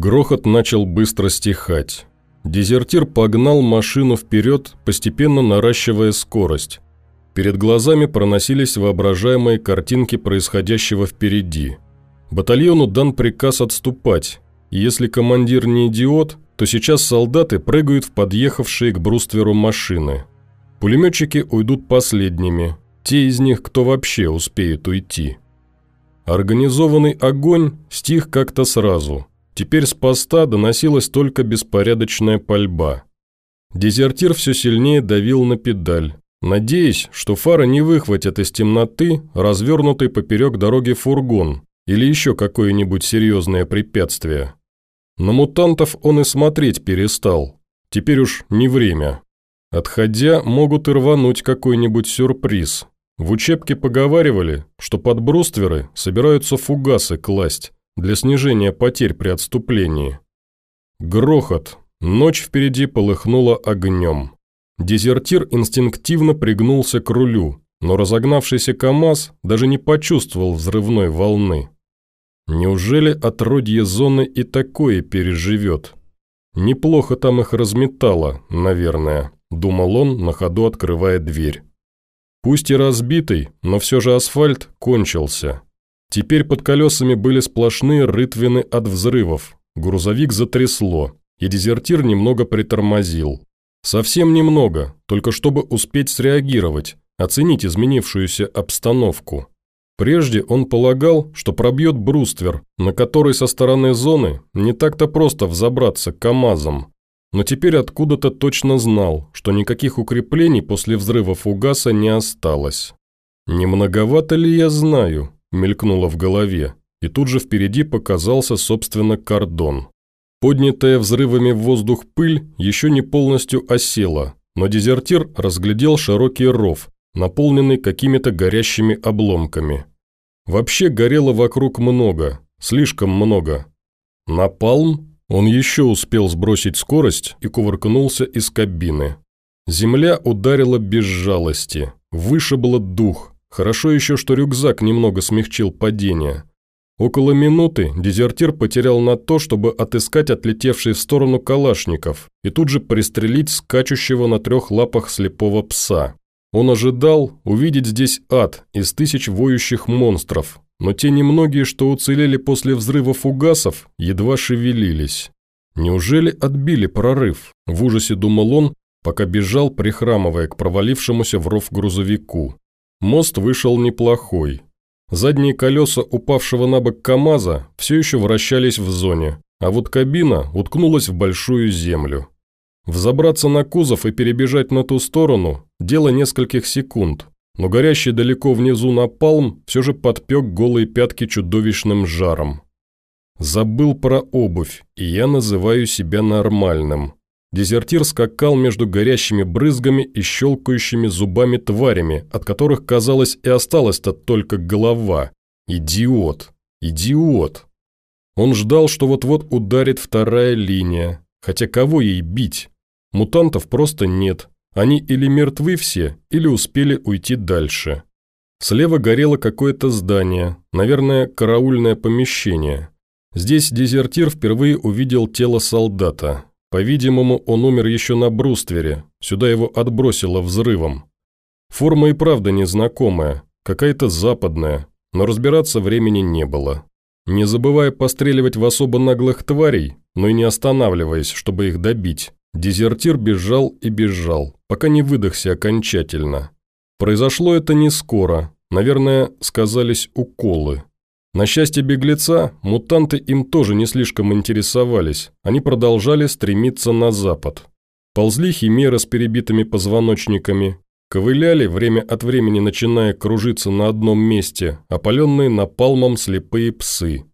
Грохот начал быстро стихать. Дезертир погнал машину вперед, постепенно наращивая скорость. Перед глазами проносились воображаемые картинки происходящего впереди. Батальону дан приказ отступать, если командир не идиот, то сейчас солдаты прыгают в подъехавшие к брустверу машины. Пулеметчики уйдут последними, те из них, кто вообще успеет уйти. Организованный огонь стих как-то сразу. Теперь с поста доносилась только беспорядочная пальба. Дезертир все сильнее давил на педаль, надеясь, что фара не выхватят из темноты развернутый поперек дороги фургон или еще какое-нибудь серьезное препятствие. На мутантов он и смотреть перестал. Теперь уж не время. Отходя, могут и рвануть какой-нибудь сюрприз. В учебке поговаривали, что под брустверы собираются фугасы класть для снижения потерь при отступлении. Грохот. Ночь впереди полыхнула огнем. Дезертир инстинктивно пригнулся к рулю, но разогнавшийся КАМАЗ даже не почувствовал взрывной волны. Неужели отродье зоны и такое переживет? Неплохо там их разметало, наверное, думал он, на ходу открывая дверь. Пусть и разбитый, но все же асфальт кончился. Теперь под колесами были сплошные рытвины от взрывов, грузовик затрясло, и дезертир немного притормозил. Совсем немного, только чтобы успеть среагировать, оценить изменившуюся обстановку. Прежде он полагал, что пробьет бруствер, на который со стороны зоны не так-то просто взобраться КАМАЗом. Но теперь откуда-то точно знал, что никаких укреплений после взрыва фугаса не осталось. «Не многовато ли я знаю?» – мелькнуло в голове, и тут же впереди показался, собственно, кордон. Поднятая взрывами в воздух пыль еще не полностью осела, но дезертир разглядел широкий ров, наполненный какими-то горящими обломками. Вообще горело вокруг много, слишком много. Напалм? Он еще успел сбросить скорость и кувыркнулся из кабины. Земля ударила без жалости, вышибло дух. Хорошо еще, что рюкзак немного смягчил падение. Около минуты дезертир потерял на то, чтобы отыскать отлетевший в сторону калашников и тут же пристрелить скачущего на трех лапах слепого пса. Он ожидал увидеть здесь ад из тысяч воющих монстров, но те немногие, что уцелели после взрыва фугасов, едва шевелились. Неужели отбили прорыв? В ужасе думал он, пока бежал, прихрамывая к провалившемуся в ров грузовику. Мост вышел неплохой. Задние колеса упавшего на бок КамАЗа все еще вращались в зоне, а вот кабина уткнулась в большую землю. Взобраться на кузов и перебежать на ту сторону – дело нескольких секунд, но горящий далеко внизу напалм все же подпек голые пятки чудовищным жаром. Забыл про обувь, и я называю себя нормальным. Дезертир скакал между горящими брызгами и щелкающими зубами тварями, от которых, казалось, и осталась-то только голова. Идиот! Идиот! Он ждал, что вот-вот ударит вторая линия, хотя кого ей бить? Мутантов просто нет. Они или мертвы все, или успели уйти дальше. Слева горело какое-то здание, наверное, караульное помещение. Здесь дезертир впервые увидел тело солдата. По-видимому, он умер еще на бруствере, сюда его отбросило взрывом. Форма и правда незнакомая, какая-то западная, но разбираться времени не было. Не забывая постреливать в особо наглых тварей, но и не останавливаясь, чтобы их добить, Дезертир бежал и бежал, пока не выдохся окончательно. Произошло это не скоро, наверное, сказались уколы. На счастье беглеца, мутанты им тоже не слишком интересовались, они продолжали стремиться на запад. Ползли химеры с перебитыми позвоночниками, ковыляли, время от времени начиная кружиться на одном месте, опаленные напалмом слепые псы –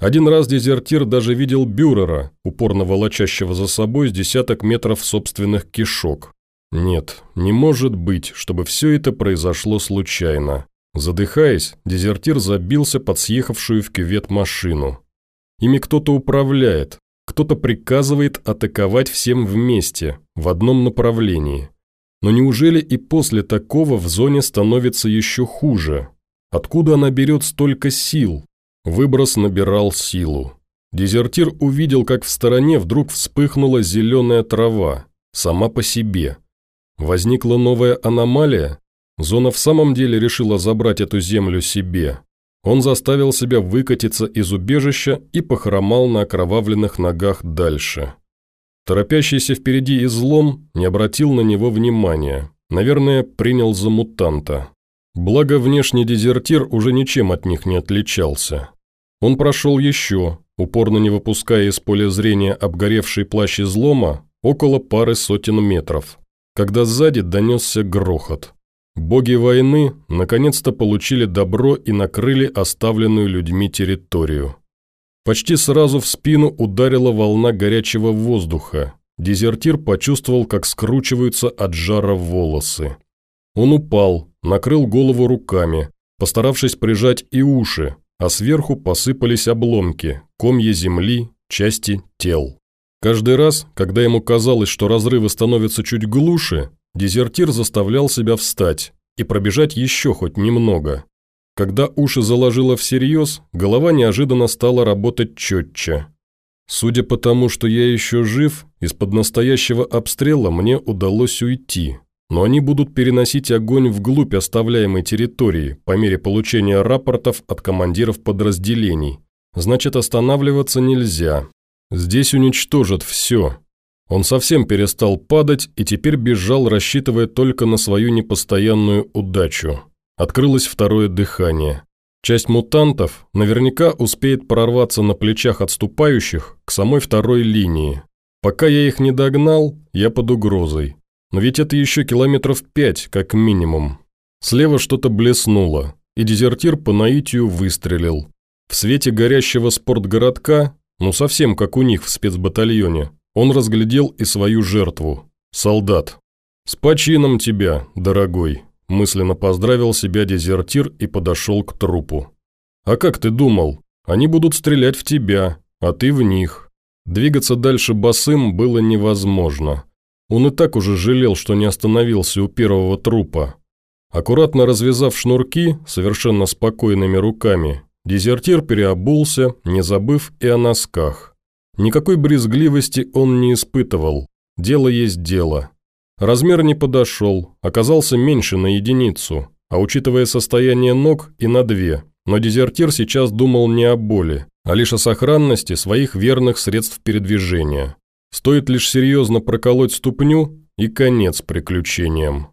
один раз дезертир даже видел бюрера, упорно волочащего за собой с десяток метров собственных кишок. Нет, не может быть, чтобы все это произошло случайно. Задыхаясь, дезертир забился под съехавшую в кювет машину. Ими кто-то управляет, кто-то приказывает атаковать всем вместе, в одном направлении. Но неужели и после такого в зоне становится еще хуже? Откуда она берет столько сил, Выброс набирал силу. дезертир увидел, как в стороне вдруг вспыхнула зеленая трава, сама по себе. Возникла новая аномалия? Зона в самом деле решила забрать эту землю себе. Он заставил себя выкатиться из убежища и похромал на окровавленных ногах дальше. Торопящийся впереди излом не обратил на него внимания. Наверное, принял за мутанта. Благо, внешний дезертир уже ничем от них не отличался. Он прошел еще, упорно не выпуская из поля зрения обгоревший плащ излома, около пары сотен метров, когда сзади донесся грохот. Боги войны наконец-то получили добро и накрыли оставленную людьми территорию. Почти сразу в спину ударила волна горячего воздуха. Дезертир почувствовал, как скручиваются от жара волосы. Он упал, накрыл голову руками, постаравшись прижать и уши, а сверху посыпались обломки, комья земли, части тел. Каждый раз, когда ему казалось, что разрывы становятся чуть глуше, дезертир заставлял себя встать и пробежать еще хоть немного. Когда уши заложило всерьез, голова неожиданно стала работать четче. Судя по тому, что я еще жив, из-под настоящего обстрела мне удалось уйти но они будут переносить огонь вглубь оставляемой территории по мере получения рапортов от командиров подразделений. Значит, останавливаться нельзя. Здесь уничтожат все. Он совсем перестал падать и теперь бежал, рассчитывая только на свою непостоянную удачу. Открылось второе дыхание. Часть мутантов наверняка успеет прорваться на плечах отступающих к самой второй линии. Пока я их не догнал, я под угрозой. Но ведь это еще километров пять, как минимум. Слева что-то блеснуло, и дезертир по наитию выстрелил. В свете горящего спортгородка, ну совсем как у них в спецбатальоне, он разглядел и свою жертву – солдат. «С почином тебя, дорогой», – мысленно поздравил себя дезертир и подошел к трупу. «А как ты думал? Они будут стрелять в тебя, а ты в них». Двигаться дальше босым было невозможно – он и так уже жалел, что не остановился у первого трупа. Аккуратно развязав шнурки совершенно спокойными руками, дезертир переобулся, не забыв и о носках. Никакой брезгливости он не испытывал. Дело есть дело. Размер не подошел, оказался меньше на единицу, а учитывая состояние ног и на две. Но дезертир сейчас думал не о боли, а лишь о сохранности своих верных средств передвижения. Стоит лишь серьезно проколоть ступню, и конец приключениям.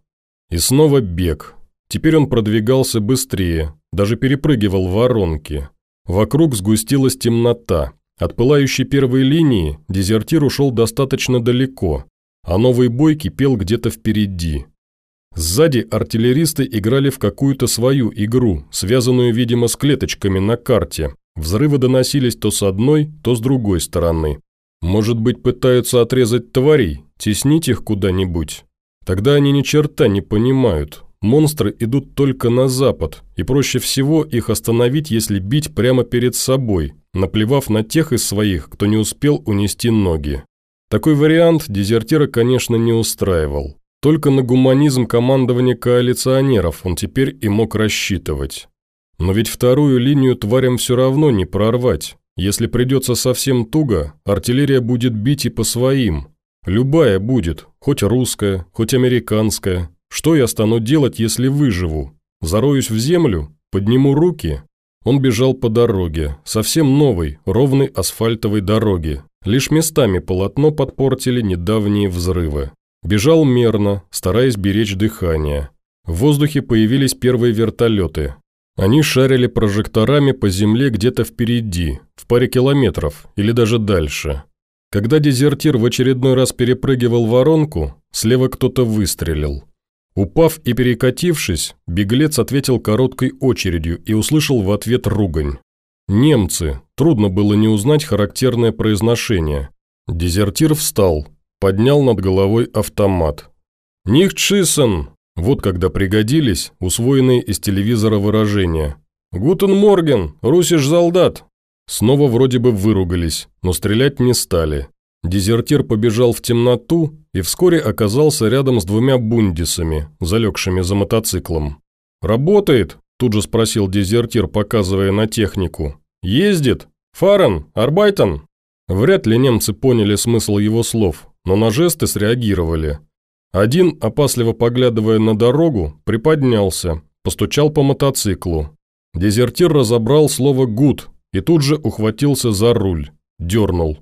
И снова бег. Теперь он продвигался быстрее, даже перепрыгивал воронки. Вокруг сгустилась темнота. От пылающей первой линии дезертир ушел достаточно далеко, а новый бой кипел где-то впереди. Сзади артиллеристы играли в какую-то свою игру, связанную, видимо, с клеточками на карте. Взрывы доносились то с одной, то с другой стороны. Может быть, пытаются отрезать тварей, теснить их куда-нибудь? Тогда они ни черта не понимают. Монстры идут только на запад, и проще всего их остановить, если бить прямо перед собой, наплевав на тех из своих, кто не успел унести ноги. Такой вариант дезертира, конечно, не устраивал. Только на гуманизм командования коалиционеров он теперь и мог рассчитывать. Но ведь вторую линию тварям все равно не прорвать. Если придется совсем туго, артиллерия будет бить и по своим. Любая будет, хоть русская, хоть американская. Что я стану делать, если выживу? Зароюсь в землю? Подниму руки? Он бежал по дороге, совсем новой, ровной асфальтовой дороге. Лишь местами полотно подпортили недавние взрывы. Бежал мерно, стараясь беречь дыхание. В воздухе появились первые вертолеты. Они шарили прожекторами по земле где-то впереди, в паре километров или даже дальше. Когда дезертир в очередной раз перепрыгивал воронку, слева кто-то выстрелил. Упав и перекатившись, беглец ответил короткой очередью и услышал в ответ ругань. «Немцы!» Трудно было не узнать характерное произношение. Дезертир встал, поднял над головой автомат. «Nicht schießen!» Вот когда пригодились усвоенные из телевизора выражения. «Guten Morgen! Russisch Soldat!» Снова вроде бы выругались, но стрелять не стали. Дезертир побежал в темноту и вскоре оказался рядом с двумя бундисами, залегшими за мотоциклом. «Работает?» – тут же спросил дезертир, показывая на технику. «Ездит?» Фарен! Арбайтен!» Вряд ли немцы поняли смысл его слов, но на жесты среагировали. Один, опасливо поглядывая на дорогу, приподнялся, постучал по мотоциклу. Дезертир разобрал слово «гуд» и тут же ухватился за руль, дернул.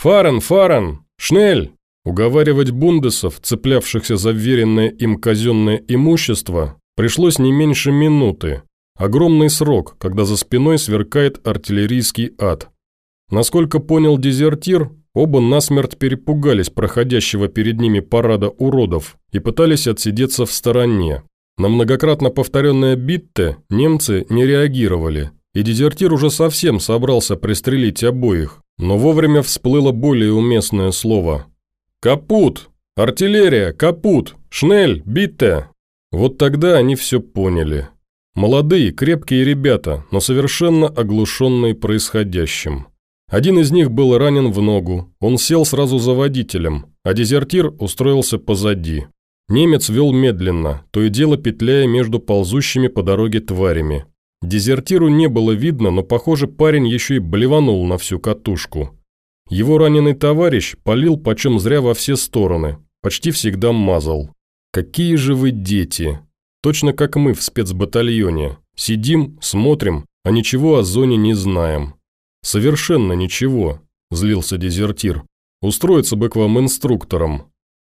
«Фарен, фарен! Шнель!» Уговаривать бундесов, цеплявшихся за вверенное им казенное имущество, пришлось не меньше минуты. Огромный срок, когда за спиной сверкает артиллерийский ад. Насколько понял дезертир, оба насмерть перепугались проходящего перед ними парада уродов и пытались отсидеться в стороне. На многократно повторенное «битте» немцы не реагировали, и дезертир уже совсем собрался пристрелить обоих, но вовремя всплыло более уместное слово «Капут! Артиллерия! Капут! Шнель! Битте!» Вот тогда они все поняли. Молодые, крепкие ребята, но совершенно оглушенные происходящим. Один из них был ранен в ногу, он сел сразу за водителем, а дезертир устроился позади. Немец вел медленно, то и дело петляя между ползущими по дороге тварями. Дезертиру не было видно, но, похоже, парень еще и блеванул на всю катушку. Его раненый товарищ полил почем зря во все стороны, почти всегда мазал. «Какие же вы дети!» Точно как мы в спецбатальоне. Сидим, смотрим, а ничего о зоне не знаем. «Совершенно ничего», – злился дезертир. «Устроиться бы к вам инструктором.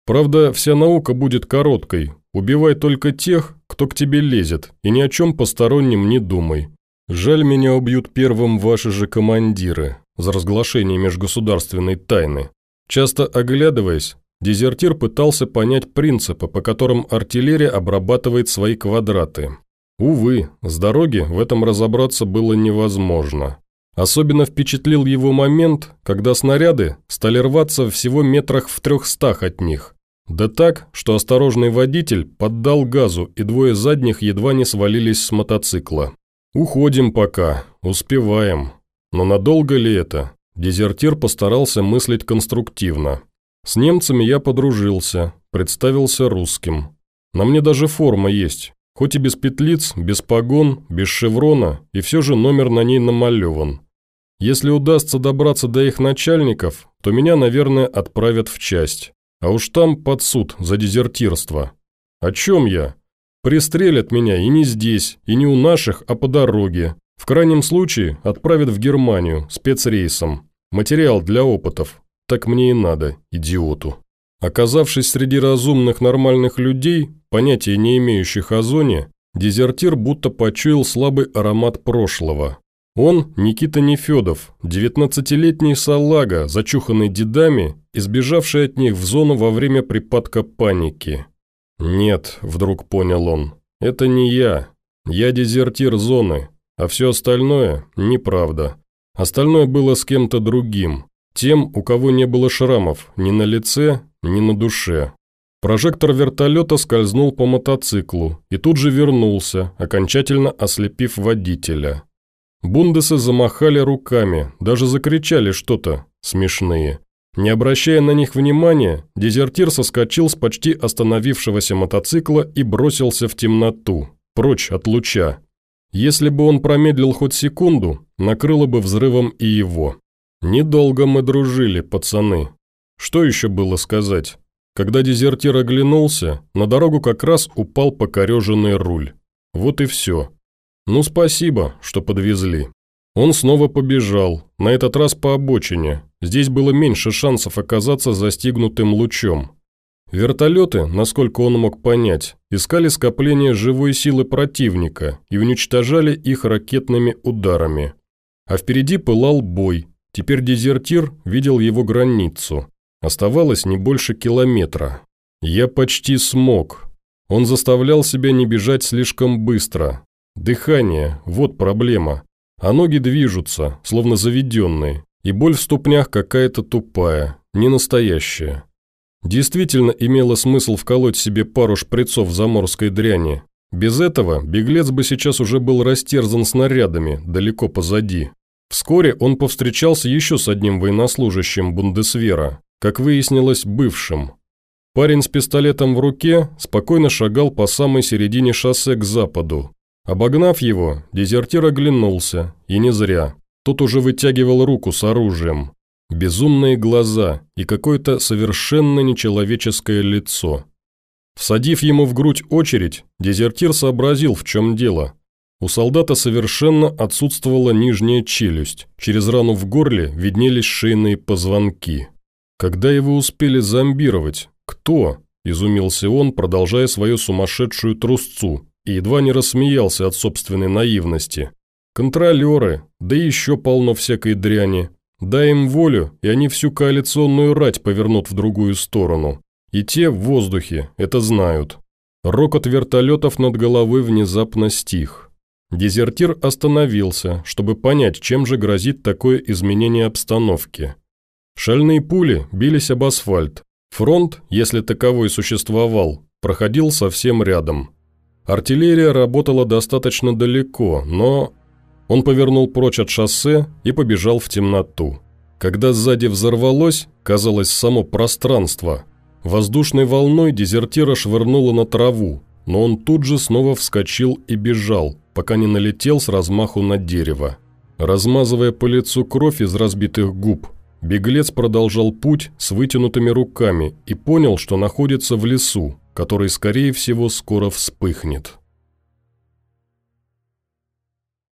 Правда, вся наука будет короткой. Убивай только тех, кто к тебе лезет, и ни о чем постороннем не думай. Жаль, меня убьют первым ваши же командиры за разглашение межгосударственной тайны. Часто оглядываясь, дезертир пытался понять принципы, по которым артиллерия обрабатывает свои квадраты. Увы, с дороги в этом разобраться было невозможно. Особенно впечатлил его момент, когда снаряды стали рваться всего метрах в трехстах от них. Да так, что осторожный водитель поддал газу, и двое задних едва не свалились с мотоцикла. «Уходим пока, успеваем», но надолго ли это? Дезертир постарался мыслить конструктивно. С немцами я подружился, представился русским. На мне даже форма есть, хоть и без петлиц, без погон, без шеврона, и все же номер на ней намалеван. Если удастся добраться до их начальников, то меня, наверное, отправят в часть. А уж там под суд за дезертирство. О чем я? Пристрелят меня и не здесь, и не у наших, а по дороге, в крайнем случае отправят в Германию спецрейсом. Материал для опытов. Так мне и надо, идиоту. Оказавшись среди разумных нормальных людей, понятия не имеющих о зоне, дезертир будто почуял слабый аромат прошлого. Он, Никита Нефедов, 19-летний салага, зачуханный дедами, избежавший от них в зону во время припадка паники. «Нет», – вдруг понял он, – «это не я. Я дезертир зоны, а все остальное – неправда. Остальное было с кем-то другим. Тем, у кого не было шрамов ни на лице, ни на душе. Прожектор вертолета скользнул по мотоциклу и тут же вернулся, окончательно ослепив водителя. Бундесы замахали руками, даже закричали что-то смешные. Не обращая на них внимания, дезертир соскочил с почти остановившегося мотоцикла и бросился в темноту, прочь от луча, если бы он промедлил хоть секунду, накрыло бы взрывом и его. Недолго мы дружили, пацаны. Что еще было сказать? Когда дезертир оглянулся, на дорогу как раз упал покореженный руль. Вот и все. Ну спасибо, что подвезли. Он снова побежал, на этот раз по обочине. Здесь было меньше шансов оказаться застигнутым лучом. Вертолеты, насколько он мог понять, искали скопление живой силы противника и уничтожали их ракетными ударами. А впереди пылал бой. Теперь дезертир видел его границу. Оставалось не больше километра. Я почти смог. Он заставлял себя не бежать слишком быстро. Дыхание – вот проблема. А ноги движутся, словно заведенные. И боль в ступнях какая-то тупая, не настоящая. Действительно имело смысл вколоть себе пару шприцов заморской дряни. Без этого беглец бы сейчас уже был растерзан снарядами, далеко позади. Вскоре он повстречался еще с одним военнослужащим Бундесвера, как выяснилось, бывшим. Парень с пистолетом в руке спокойно шагал по самой середине шоссе к западу. Обогнав его, дезертир оглянулся, и не зря. Тот уже вытягивал руку с оружием. Безумные глаза и какое-то совершенно нечеловеческое лицо. Всадив ему в грудь очередь, дезертир сообразил, в чем дело. У солдата совершенно отсутствовала нижняя челюсть, через рану в горле виднелись шейные позвонки. Когда его успели зомбировать? Кто? Изумился он, продолжая свою сумасшедшую трусцу, и едва не рассмеялся от собственной наивности. Контролеры, да еще полно всякой дряни. Дай им волю, и они всю коалиционную рать повернут в другую сторону. И те в воздухе это знают. Рокот вертолетов над головой внезапно стих. Дезертир остановился, чтобы понять, чем же грозит такое изменение обстановки. Шальные пули бились об асфальт. Фронт, если таковой существовал, проходил совсем рядом. Артиллерия работала достаточно далеко, но... Он повернул прочь от шоссе и побежал в темноту. Когда сзади взорвалось, казалось, само пространство. Воздушной волной дезертира швырнуло на траву, но он тут же снова вскочил и бежал, пока не налетел с размаху на дерево. Размазывая по лицу кровь из разбитых губ, беглец продолжал путь с вытянутыми руками и понял, что находится в лесу, который, скорее всего, скоро вспыхнет.